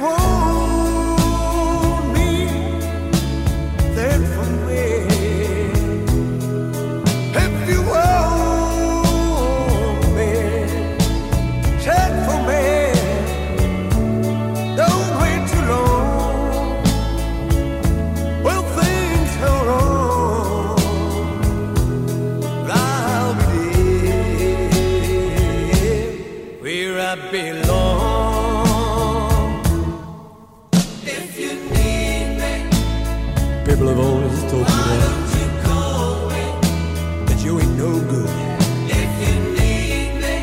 won't people have always told me that. That you ain't no good. If you need me,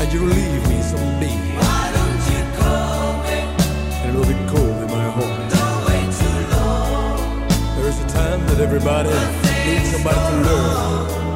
and you'll leave me someday. Why don't you call me? And it'll be cold in my heart. Don't wait too long. There is a time that everybody needs somebody to love.